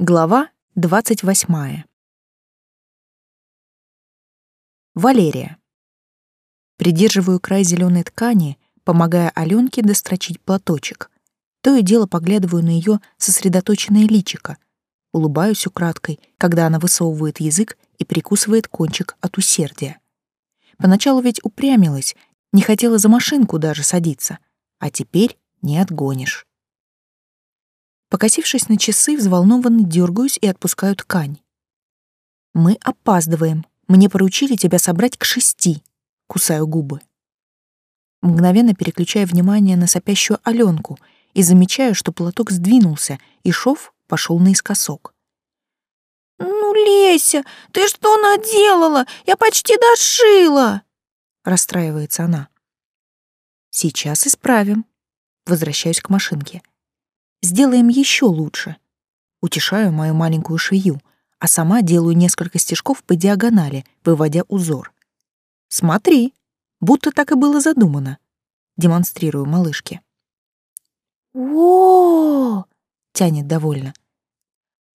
Глава 28. Валерия. Придерживаю край зеленой ткани, помогая Аленке дострочить платочек. То и дело поглядываю на ее сосредоточенное личико. Улыбаюсь украдкой, когда она высовывает язык и прикусывает кончик от усердия. Поначалу ведь упрямилась, не хотела за машинку даже садиться, а теперь не отгонишь. Покосившись на часы, взволнованно дергаюсь и отпускаю ткань. «Мы опаздываем. Мне поручили тебя собрать к шести», — кусаю губы. Мгновенно переключаю внимание на сопящую Аленку и замечаю, что платок сдвинулся, и шов пошел наискосок. «Ну, Леся, ты что наделала? Я почти дошила!» — расстраивается она. «Сейчас исправим». Возвращаюсь к машинке. Сделаем еще лучше. Утешаю мою маленькую шею, а сама делаю несколько стежков по диагонали, выводя узор. Смотри, будто так и было задумано. Демонстрирую малышке. О, тянет довольно.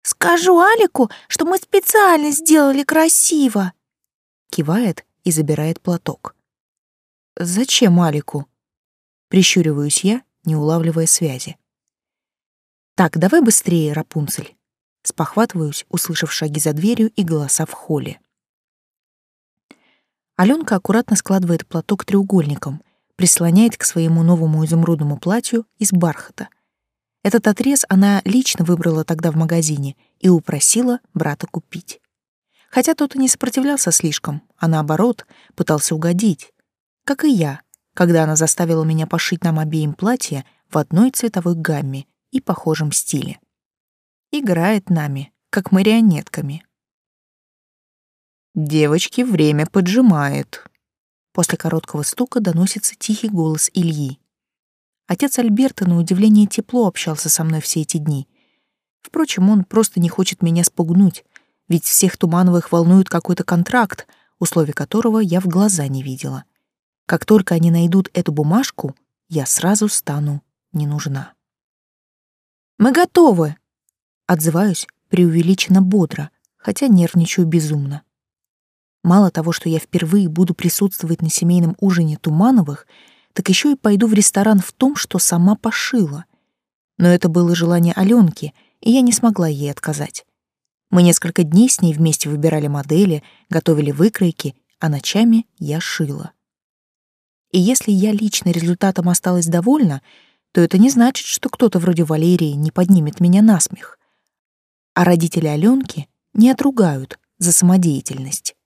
Скажу Алику, что мы специально сделали красиво. Кивает и забирает платок. Зачем Алику? Прищуриваюсь я, не улавливая связи. «Так, давай быстрее, Рапунцель!» Спохватываюсь, услышав шаги за дверью и голоса в холле. Аленка аккуратно складывает платок треугольником, прислоняет к своему новому изумрудному платью из бархата. Этот отрез она лично выбрала тогда в магазине и упросила брата купить. Хотя тот и не сопротивлялся слишком, а наоборот, пытался угодить. Как и я, когда она заставила меня пошить нам обеим платья в одной цветовой гамме и похожем стиле. Играет нами, как марионетками. «Девочки, время поджимает». После короткого стука доносится тихий голос Ильи. Отец Альберта на удивление тепло общался со мной все эти дни. Впрочем, он просто не хочет меня спугнуть, ведь всех Тумановых волнует какой-то контракт, условий которого я в глаза не видела. Как только они найдут эту бумажку, я сразу стану не нужна. Мы готовы. Отзываюсь преувеличенно бодро, хотя нервничаю безумно. Мало того, что я впервые буду присутствовать на семейном ужине Тумановых, так еще и пойду в ресторан в том, что сама пошила. Но это было желание Аленки, и я не смогла ей отказать. Мы несколько дней с ней вместе выбирали модели, готовили выкройки, а ночами я шила. И если я лично результатом осталась довольна, то это не значит, что кто-то вроде Валерии не поднимет меня на смех. А родители Аленки не отругают за самодеятельность.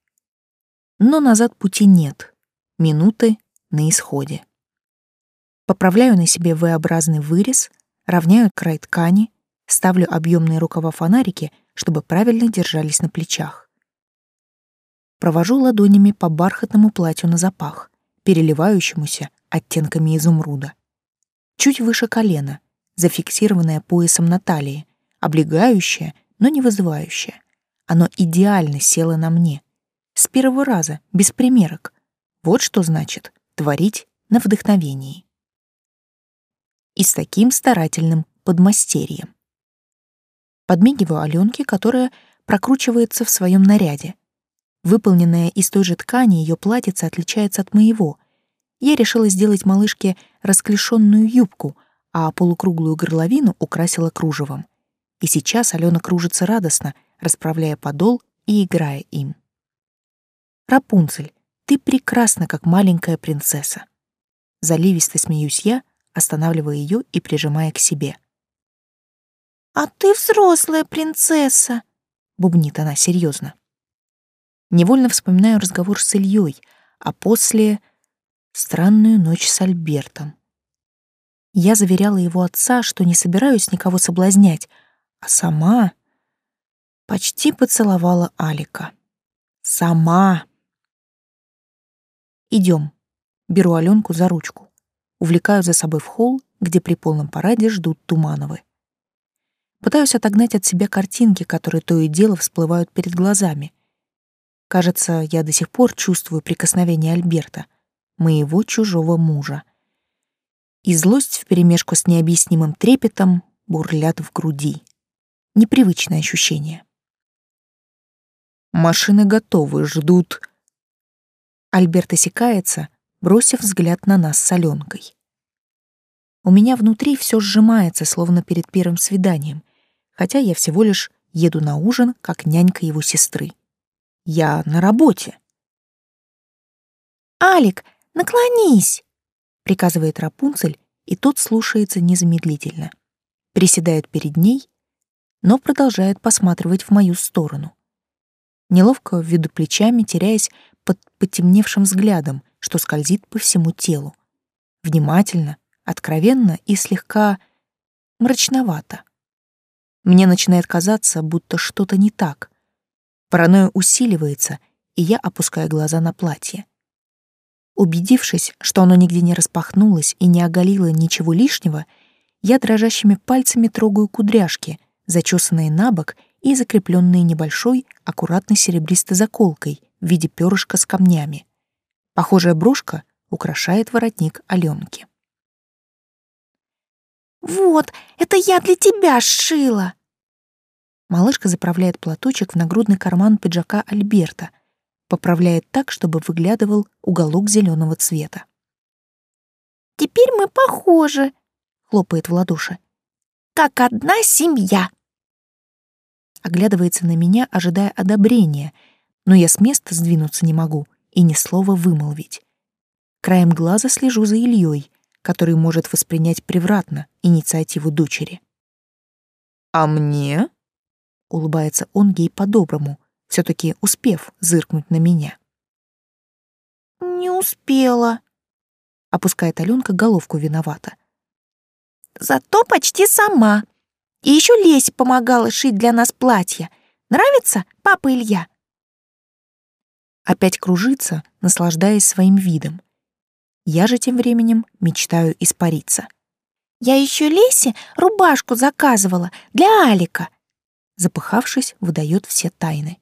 Но назад пути нет. Минуты на исходе. Поправляю на себе V-образный вырез, равняю край ткани, ставлю объемные рукава-фонарики, чтобы правильно держались на плечах. Провожу ладонями по бархатному платью на запах, переливающемуся оттенками изумруда чуть выше колена, зафиксированное поясом на талии, облегающее, но не вызывающее. Оно идеально село на мне. С первого раза, без примерок. Вот что значит творить на вдохновении. И с таким старательным подмастерьем. Подмигиваю Аленке, которая прокручивается в своем наряде. Выполненная из той же ткани ее платьице отличается от моего, я решила сделать малышке расклешенную юбку, а полукруглую горловину украсила кружевом. И сейчас Алена кружится радостно, расправляя подол и играя им. «Рапунцель, ты прекрасна, как маленькая принцесса». Заливисто смеюсь я, останавливая ее и прижимая к себе. «А ты взрослая принцесса», — бубнит она серьезно. Невольно вспоминаю разговор с Ильей, а после странную ночь с Альбертом. Я заверяла его отца, что не собираюсь никого соблазнять, а сама почти поцеловала Алика. Сама. Идем. Беру Аленку за ручку. Увлекаю за собой в холл, где при полном параде ждут Тумановы. Пытаюсь отогнать от себя картинки, которые то и дело всплывают перед глазами. Кажется, я до сих пор чувствую прикосновение Альберта — моего чужого мужа. И злость вперемешку с необъяснимым трепетом бурлят в груди. Непривычное ощущение. Машины готовы, ждут. Альберт осекается, бросив взгляд на нас с Аленкой. У меня внутри все сжимается, словно перед первым свиданием, хотя я всего лишь еду на ужин, как нянька его сестры. Я на работе. «Алик, наклонись!» — приказывает Рапунцель, и тот слушается незамедлительно. Приседает перед ней, но продолжает посматривать в мою сторону. Неловко введу плечами, теряясь под потемневшим взглядом, что скользит по всему телу. Внимательно, откровенно и слегка мрачновато. Мне начинает казаться, будто что-то не так. Паранойя усиливается, и я опускаю глаза на платье. Убедившись, что оно нигде не распахнулось и не оголило ничего лишнего, я дрожащими пальцами трогаю кудряшки, зачесанные на бок и закрепленные небольшой, аккуратной серебристой заколкой в виде перышка с камнями. Похожая брошка украшает воротник Аленки. «Вот, это я для тебя сшила!» Малышка заправляет платочек в нагрудный карман пиджака Альберта, поправляет так, чтобы выглядывал уголок зеленого цвета. «Теперь мы похожи», — хлопает в ладоши. «Как одна семья!» Оглядывается на меня, ожидая одобрения, но я с места сдвинуться не могу и ни слова вымолвить. Краем глаза слежу за Ильей, который может воспринять превратно инициативу дочери. «А мне?» — улыбается он ей по-доброму, все таки успев зыркнуть на меня. «Не успела», — опускает Аленка головку виновата. «Зато почти сама. И еще Леся помогала шить для нас платья. Нравится, папа Илья?» Опять кружится, наслаждаясь своим видом. Я же тем временем мечтаю испариться. «Я еще Лесе рубашку заказывала для Алика», запыхавшись, выдает все тайны.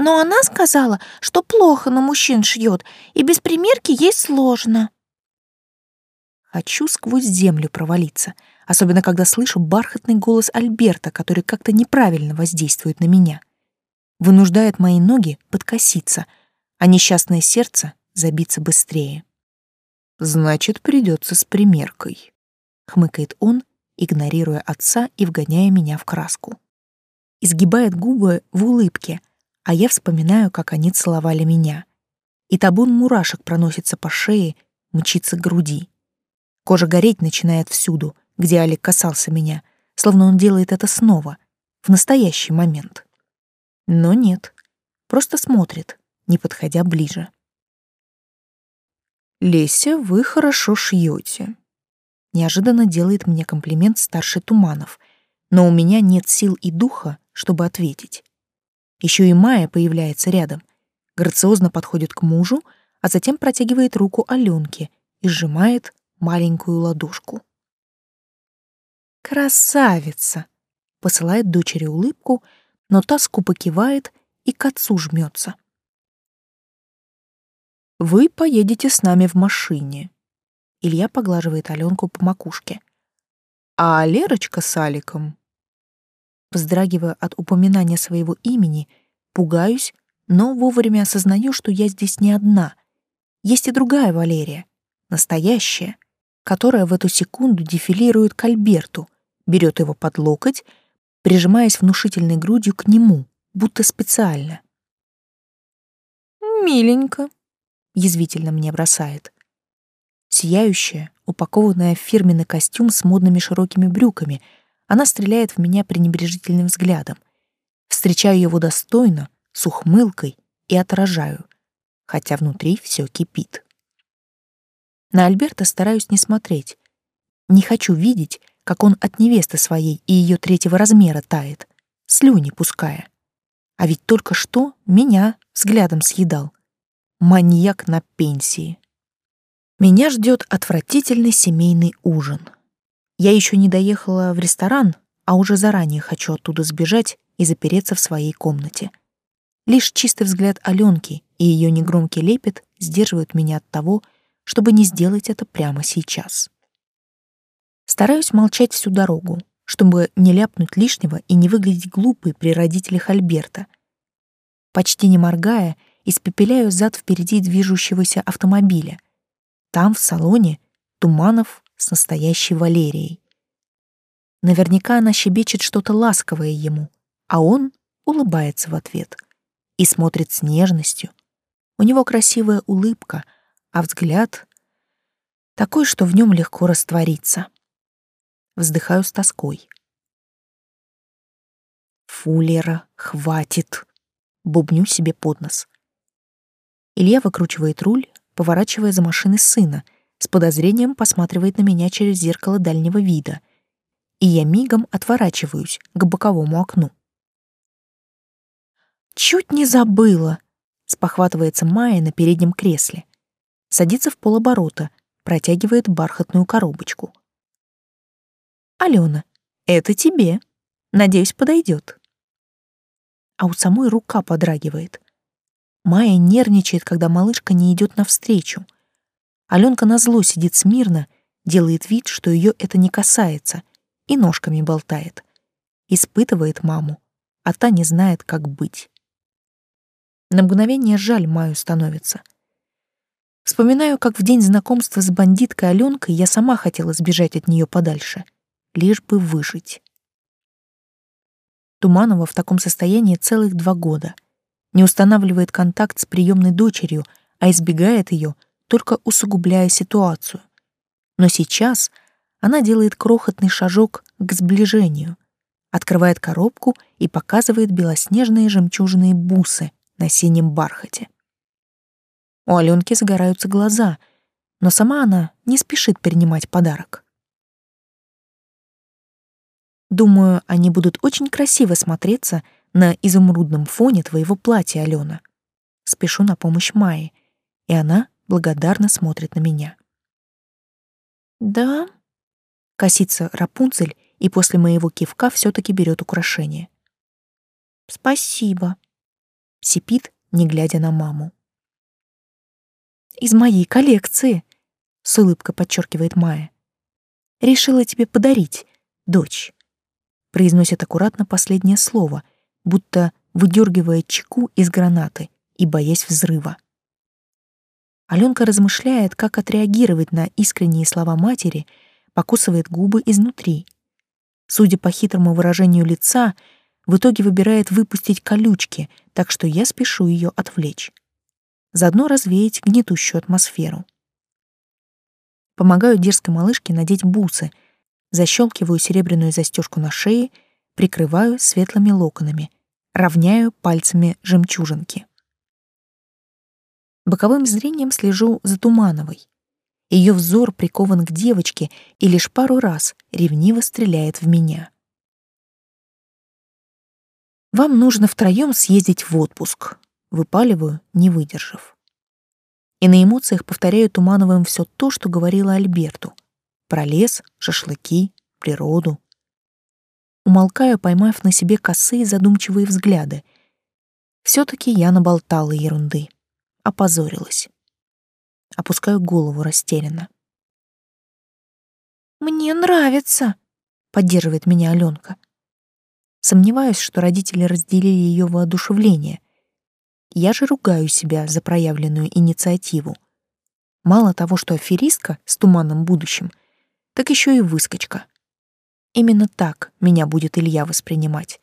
«Но она сказала, что плохо на мужчин шьет, и без примерки ей сложно». Хочу сквозь землю провалиться, особенно когда слышу бархатный голос Альберта, который как-то неправильно воздействует на меня. Вынуждает мои ноги подкоситься, а несчастное сердце забиться быстрее. Значит, придется с примеркой, хмыкает он, игнорируя отца и вгоняя меня в краску. Изгибает губы в улыбке, а я вспоминаю, как они целовали меня. И табун мурашек проносится по шее, мчится к груди. Кожа гореть начинает всюду, где Алик касался меня, словно он делает это снова, в настоящий момент. Но нет, просто смотрит, не подходя ближе. «Леся, вы хорошо шьете. Неожиданно делает мне комплимент старший Туманов, но у меня нет сил и духа, чтобы ответить. Еще и Майя появляется рядом, грациозно подходит к мужу, а затем протягивает руку Аленке и сжимает маленькую ладошку. «Красавица!» — посылает дочери улыбку, но та скупо кивает и к отцу жмется. Вы поедете с нами в машине. Илья поглаживает Аленку по макушке. А Лерочка с Аликом. Вздрагивая от упоминания своего имени, пугаюсь, но вовремя осознаю, что я здесь не одна. Есть и другая Валерия, настоящая, которая в эту секунду дефилирует к Альберту, берет его под локоть, прижимаясь внушительной грудью к нему, будто специально. «Миленько», язвительно мне бросает. Сияющая, упакованная в фирменный костюм с модными широкими брюками, она стреляет в меня пренебрежительным взглядом. Встречаю его достойно, с ухмылкой и отражаю, хотя внутри все кипит. На Альберта стараюсь не смотреть. Не хочу видеть, как он от невесты своей и ее третьего размера тает, слюни пуская. А ведь только что меня взглядом съедал маньяк на пенсии. Меня ждет отвратительный семейный ужин. Я еще не доехала в ресторан, а уже заранее хочу оттуда сбежать и запереться в своей комнате. Лишь чистый взгляд Аленки и ее негромкий лепет сдерживают меня от того, чтобы не сделать это прямо сейчас. Стараюсь молчать всю дорогу, чтобы не ляпнуть лишнего и не выглядеть глупой при родителях Альберта. Почти не моргая, испепеляю зад впереди движущегося автомобиля. Там, в салоне, Туманов с настоящей Валерией. Наверняка она щебечет что-то ласковое ему, а он улыбается в ответ и смотрит с нежностью. У него красивая улыбка, а взгляд такой, что в нем легко раствориться. Вздыхаю с тоской. Фулера, хватит. Бубню себе под нос. Илья выкручивает руль, поворачивая за машиной сына, с подозрением посматривает на меня через зеркало дальнего вида, и я мигом отворачиваюсь к боковому окну. «Чуть не забыла!» — спохватывается Майя на переднем кресле. Садится в полоборота, протягивает бархатную коробочку. «Алена, это тебе. Надеюсь, подойдет. А у самой рука подрагивает. Майя нервничает, когда малышка не идет навстречу. Аленка назло сидит смирно, делает вид, что ее это не касается, и ножками болтает. Испытывает маму, а та не знает, как быть. На мгновение жаль Маю становится. Вспоминаю, как в день знакомства с бандиткой Аленкой я сама хотела сбежать от нее подальше, лишь бы выжить. Туманова в таком состоянии целых два года. Не устанавливает контакт с приемной дочерью, а избегает ее, только усугубляя ситуацию. Но сейчас она делает крохотный шажок к сближению, открывает коробку и показывает белоснежные жемчужные бусы на синем бархате. У Аленки загораются глаза, но сама она не спешит принимать подарок. Думаю, они будут очень красиво смотреться на изумрудном фоне твоего платья, Алена. Спешу на помощь Майе, и она благодарно смотрит на меня. Да, косится Рапунцель и после моего кивка все таки берет украшение. Спасибо, сипит, не глядя на маму из моей коллекции», — с улыбкой подчеркивает Майя. «Решила тебе подарить, дочь», — произносит аккуратно последнее слово, будто выдергивая чеку из гранаты и боясь взрыва. Аленка размышляет, как отреагировать на искренние слова матери, покусывает губы изнутри. Судя по хитрому выражению лица, в итоге выбирает выпустить колючки, так что я спешу ее отвлечь заодно развеять гнетущую атмосферу. Помогаю дерзкой малышке надеть бусы, защелкиваю серебряную застежку на шее, прикрываю светлыми локонами, равняю пальцами жемчужинки. Боковым зрением слежу за Тумановой. Ее взор прикован к девочке и лишь пару раз ревниво стреляет в меня. Вам нужно втроем съездить в отпуск выпаливаю, не выдержав. И на эмоциях повторяю Тумановым все то, что говорила Альберту. Про лес, шашлыки, природу. Умолкаю, поймав на себе косые задумчивые взгляды. все таки я наболтала ерунды. Опозорилась. Опускаю голову растерянно. «Мне нравится», — поддерживает меня Аленка. Сомневаюсь, что родители разделили ее воодушевление — я же ругаю себя за проявленную инициативу. Мало того, что аферистка с туманным будущим, так еще и выскочка. Именно так меня будет Илья воспринимать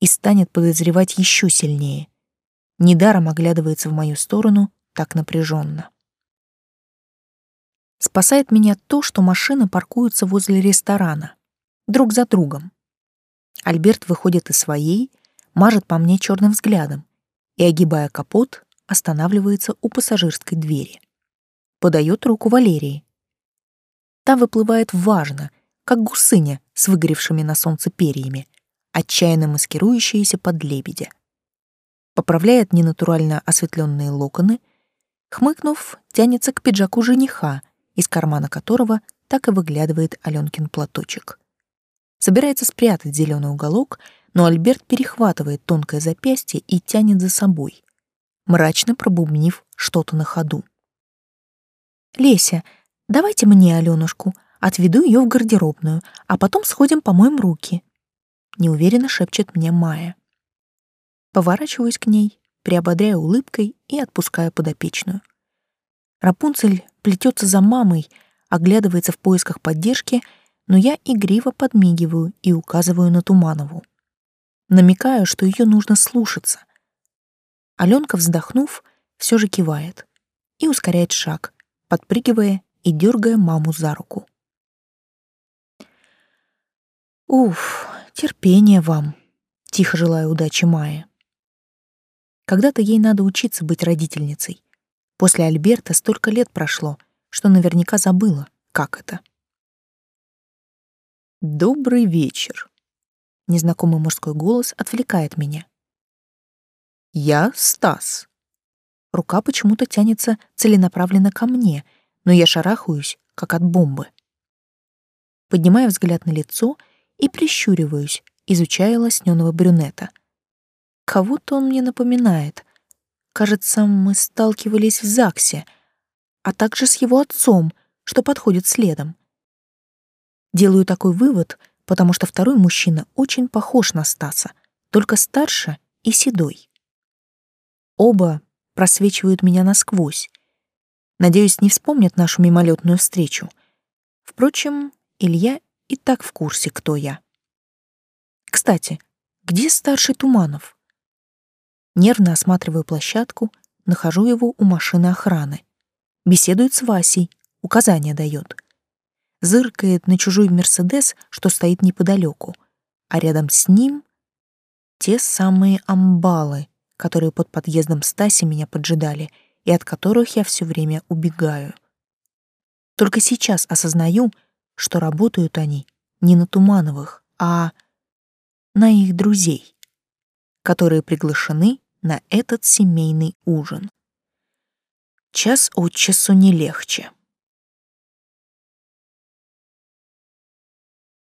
и станет подозревать еще сильнее. Недаром оглядывается в мою сторону так напряженно. Спасает меня то, что машины паркуются возле ресторана, друг за другом. Альберт выходит из своей, мажет по мне черным взглядом, и, огибая капот, останавливается у пассажирской двери. Подает руку Валерии. Та выплывает важно, как гусыня с выгоревшими на солнце перьями, отчаянно маскирующаяся под лебедя. Поправляет ненатурально осветленные локоны, хмыкнув, тянется к пиджаку жениха, из кармана которого так и выглядывает Аленкин платочек. Собирается спрятать зеленый уголок, но Альберт перехватывает тонкое запястье и тянет за собой, мрачно пробубнив что-то на ходу. «Леся, давайте мне Алёнушку, Отведу ее в гардеробную, а потом сходим помоем руки. Неуверенно шепчет мне Майя. Поворачиваюсь к ней, приободряю улыбкой и отпускаю подопечную. Рапунцель плетется за мамой, оглядывается в поисках поддержки, но я игриво подмигиваю и указываю на Туманову. Намекаю, что ее нужно слушаться. Аленка, вздохнув, все же кивает и ускоряет шаг, подпрыгивая и дергая маму за руку. Уф, терпение вам. Тихо желаю удачи Майе. Когда-то ей надо учиться быть родительницей. После Альберта столько лет прошло, что наверняка забыла, как это. Добрый вечер. Незнакомый мужской голос отвлекает меня. Я Стас. Рука почему-то тянется целенаправленно ко мне, но я шарахаюсь, как от бомбы. Поднимаю взгляд на лицо и прищуриваюсь, изучая лоснёного брюнета. Кого-то он мне напоминает. Кажется, мы сталкивались в ЗАГСе, а также с его отцом, что подходит следом. Делаю такой вывод, потому что второй мужчина очень похож на Стаса, только старше и седой. Оба просвечивают меня насквозь. Надеюсь, не вспомнят нашу мимолетную встречу. Впрочем, Илья и так в курсе, кто я. Кстати, где старший Туманов? Нервно осматриваю площадку, нахожу его у машины охраны. Беседует с Васей, указания дает. Зыркает на чужой «Мерседес», что стоит неподалеку, а рядом с ним те самые амбалы, которые под подъездом Стаси меня поджидали и от которых я все время убегаю. Только сейчас осознаю, что работают они не на Тумановых, а на их друзей, которые приглашены на этот семейный ужин. Час от часу не легче.